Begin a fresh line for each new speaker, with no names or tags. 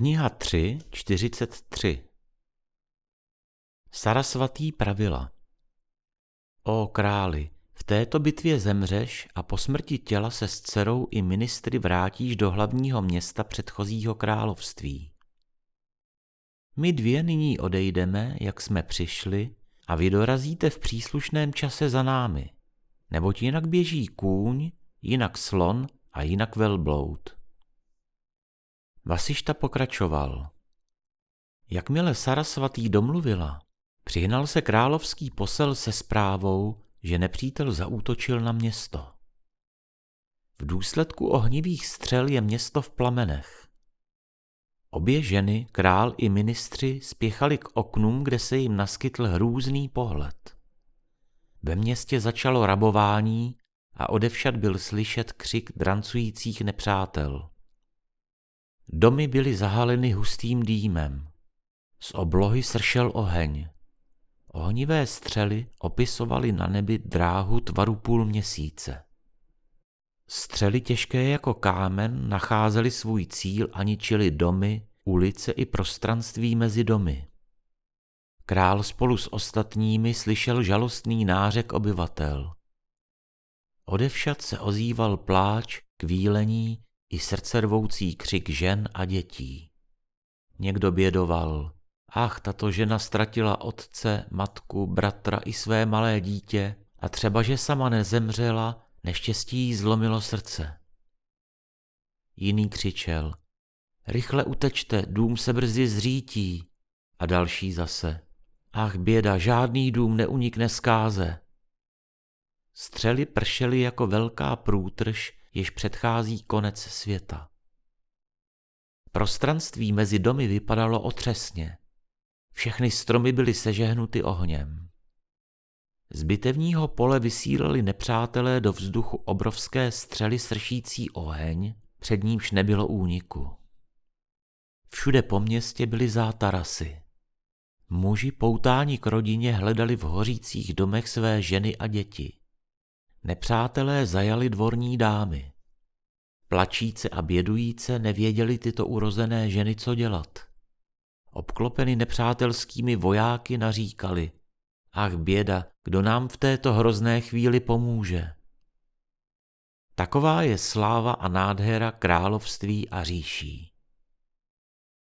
Kniha 3, 43 Sarasvatý pravila O králi, v této bitvě zemřeš a po smrti těla se s dcerou i ministry vrátíš do hlavního města předchozího království. My dvě nyní odejdeme, jak jsme přišli, a vy dorazíte v příslušném čase za námi, neboť jinak běží kůň, jinak slon a jinak velbloud. Vasišta pokračoval. Jakmile Sarasvatý domluvila, přihnal se královský posel se zprávou, že nepřítel zaútočil na město. V důsledku ohnivých střel je město v plamenech. Obě ženy, král i ministři, spěchali k oknům, kde se jim naskytl hrůzný pohled. Ve městě začalo rabování a odevšad byl slyšet křik drancujících nepřátel. Domy byly zahaleny hustým dýmem. Z oblohy sršel oheň. Ohnivé střely opisovaly na nebi dráhu tvaru půl měsíce. Střely těžké jako kámen nacházely svůj cíl a ničily domy, ulice i prostranství mezi domy. Král spolu s ostatními slyšel žalostný nářek obyvatel. Odevšad se ozýval pláč, kvílení i srdcervoucí křik žen a dětí. Někdo bědoval, ach, tato žena ztratila otce, matku, bratra i své malé dítě a třeba, že sama nezemřela, neštěstí jí zlomilo srdce. Jiný křičel, rychle utečte, dům se brzy zřítí. A další zase, ach běda, žádný dům neunikne zkáze. Střely pršely jako velká průtrž jež předchází konec světa. Prostranství mezi domy vypadalo otřesně. Všechny stromy byly sežehnuty ohněm. Z bitevního pole vysílali nepřátelé do vzduchu obrovské střely sršící oheň, před nímž nebylo úniku. Všude po městě byly zátarasy. Muži poutáni k rodině hledali v hořících domech své ženy a děti. Nepřátelé zajali dvorní dámy. Plačíce a bědujíce nevěděli tyto urozené ženy, co dělat. Obklopeny nepřátelskými vojáky naříkali, ach běda, kdo nám v této hrozné chvíli pomůže. Taková je sláva a nádhera království a říší.